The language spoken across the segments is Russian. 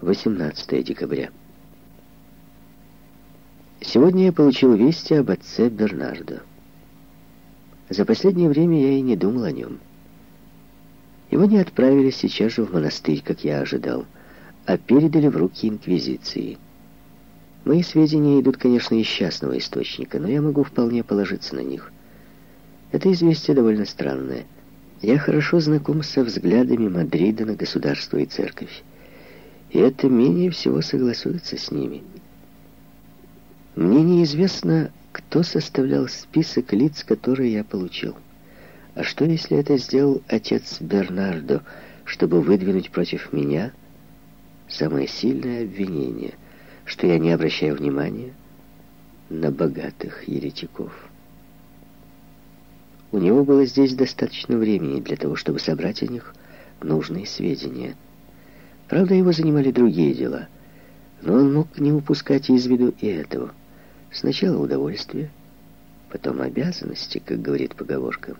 18 декабря. Сегодня я получил вести об отце Бернардо. За последнее время я и не думал о нем. Его не отправили сейчас же в монастырь, как я ожидал, а передали в руки Инквизиции. Мои сведения идут, конечно, из частного источника, но я могу вполне положиться на них. Это известие довольно странное. Я хорошо знаком со взглядами Мадрида на государство и церковь, и это менее всего согласуется с ними. Мне неизвестно, кто составлял список лиц, которые я получил. А что, если это сделал отец Бернардо, чтобы выдвинуть против меня самое сильное обвинение, что я не обращаю внимания на богатых еретиков? У него было здесь достаточно времени для того, чтобы собрать о них нужные сведения. Правда, его занимали другие дела, но он мог не упускать из виду и этого. Сначала удовольствие, потом обязанности, как говорит поговорка.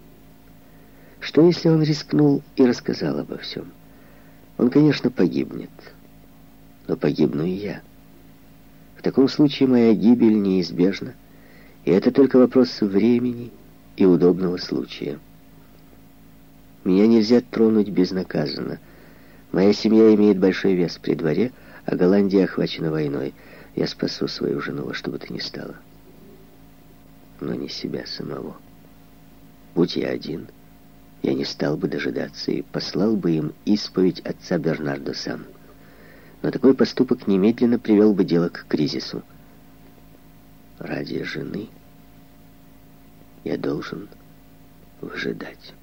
Что, если он рискнул и рассказал обо всем? Он, конечно, погибнет, но погибну и я. В таком случае моя гибель неизбежна, и это только вопрос времени и удобного случая. Меня нельзя тронуть безнаказанно. Моя семья имеет большой вес при дворе, а Голландия охвачена войной. Я спасу свою жену во что бы то ни стало. Но не себя самого. Будь я один — я не стал бы дожидаться и послал бы им исповедь отца Бернардо сам. Но такой поступок немедленно привел бы дело к кризису. Ради жены я должен выжидать.